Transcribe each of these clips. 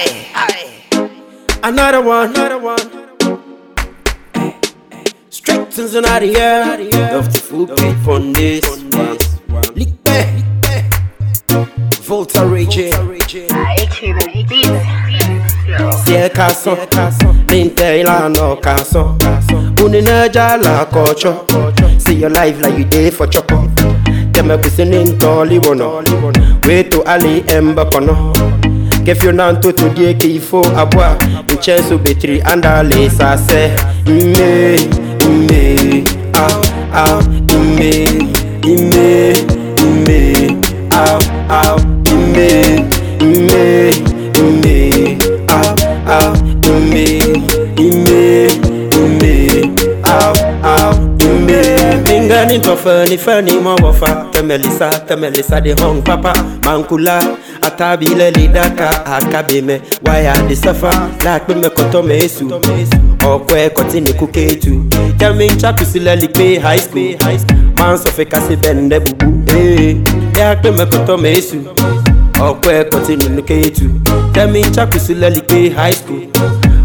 Aye. Another one, another one. Straight in the air. Love to full beat on this one. Lick back. Volta Rage. Si è caso, l'intera no caso. Un'energia la cocho. See your life like you did for choco. Dem a kusin in toli wono. Wait to Ali gefyona ntoto die qu'il faut avoir une chaise au bétri andale ça c'est me me ah ah me me me ah ah me me me ah ah me me me ah ah me mingani tofani fani mawafa temelisa temelisa de hong papa. Mankula ata bile le daka akabe me waya de safa la pe me koto me esu ọkọ ẹkọ tí ní kúkẹ́ cha jẹ́mi chakusi lẹ́lí pé high school. Máa ń sọ fẹ́ kásì bẹ́ẹ̀ ńlẹ́ bubu. Ee yà pé me koto me esu ọkọ ẹkọ tí ní kúkẹ́ cha jẹ́mi chakusi lẹ́lí pé high school.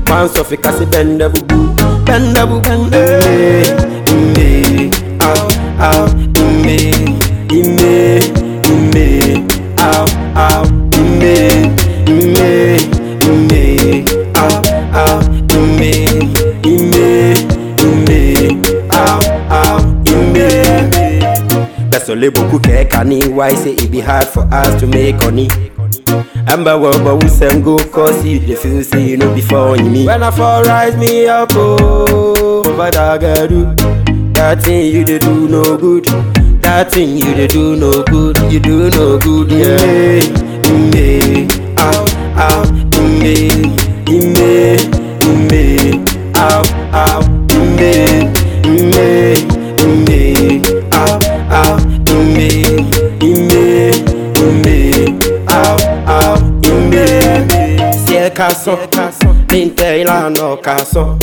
Man so fe fẹ́ kásì bẹ́ẹ̀ ńlẹ́ bubu bẹ́ẹ̀ ńlẹ́ bubu ee ee ah ah. Désolé beaucoup quelqu'un why say it be hard for us to make money. Amba we send go cause you the feel say you know before me. When I fall rise me up oh, but I gotta do that thing you dey do no good. That thing you dey do no good. You do no good yeah. Ime, ah ah, ime, ime, ime, ah ah, kaso. Ninteyla no kaso.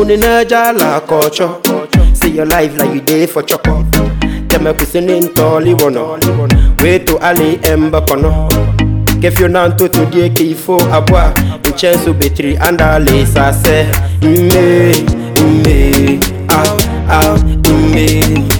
Uninaja la kocho. See your life like you day for choco Teme kusini ntoli wono We to ali emba kono Kefyo nan to tudie kifo abwa. Mchensu betri anda le sase. Mme, mme, ah, ah, mme.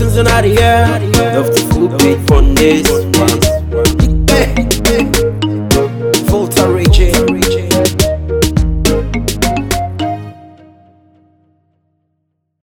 The air. Love to on this one.